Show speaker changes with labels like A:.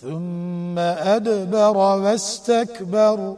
A: ثم أدبر واستكبر.